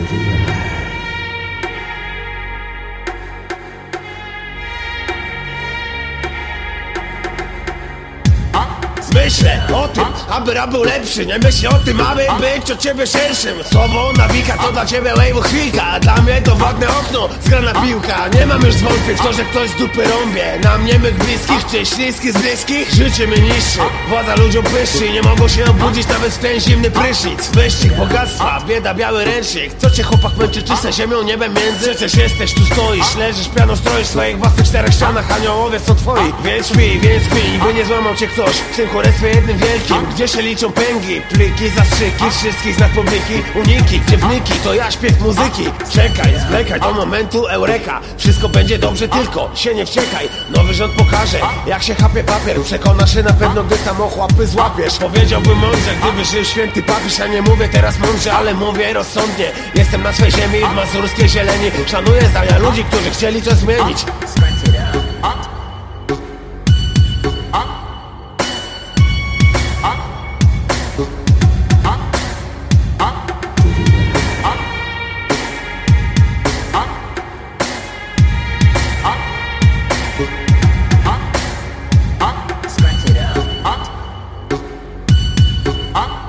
Yeah. Myślę o tym, aby rap był lepszy. Nie myślę o tym, aby być od ciebie szerszym. Słowo nawika to dla ciebie wave'u chwilka A dla mnie to ładne okno, zgrana piłka. Nie mam już zwątpień w to, że ktoś z dupy rąbie. Nam niemych bliskich, czy śliski z bliskich? Życie mi niszczy, władza ludziom pyszczy. Nie mogą się obudzić nawet w ten zimny prysznic. Wyścig bogactwa, bieda, biały ręcznik. Co cię chłopak męczy, czyste ziemią, niebem między? Przecież jesteś, tu stoisz, leżysz, piano stroisz W swoich własnych czterech ścianach, aniołowie są twoi Więc śpi, więc śpi, by nie złamał cię ktoś. W tym królestwie jednym wielkim, gdzie się liczą pęgi Pliki, zastrzyki, wszystkich z publiki. Uniki, dziewniki, to ja śpiew muzyki. Czekaj, zwlekaj do momentu eureka. Wszystko będzie dobrze, tylko się nie wściekaj. Nowy rząd pokaże, jak się chapie papier. Przekonasz się na pewno, gdy samochłapy złapiesz. Powiedziałbym mądrze, gdyby żył święty papież. Ja nie mówię teraz mądrze, ale mówię rozsądnie. Jestem na swej ziemi w mazurskiej zieleni. Szanuję zdania ludzi, którzy chcieli coś zmienić I'm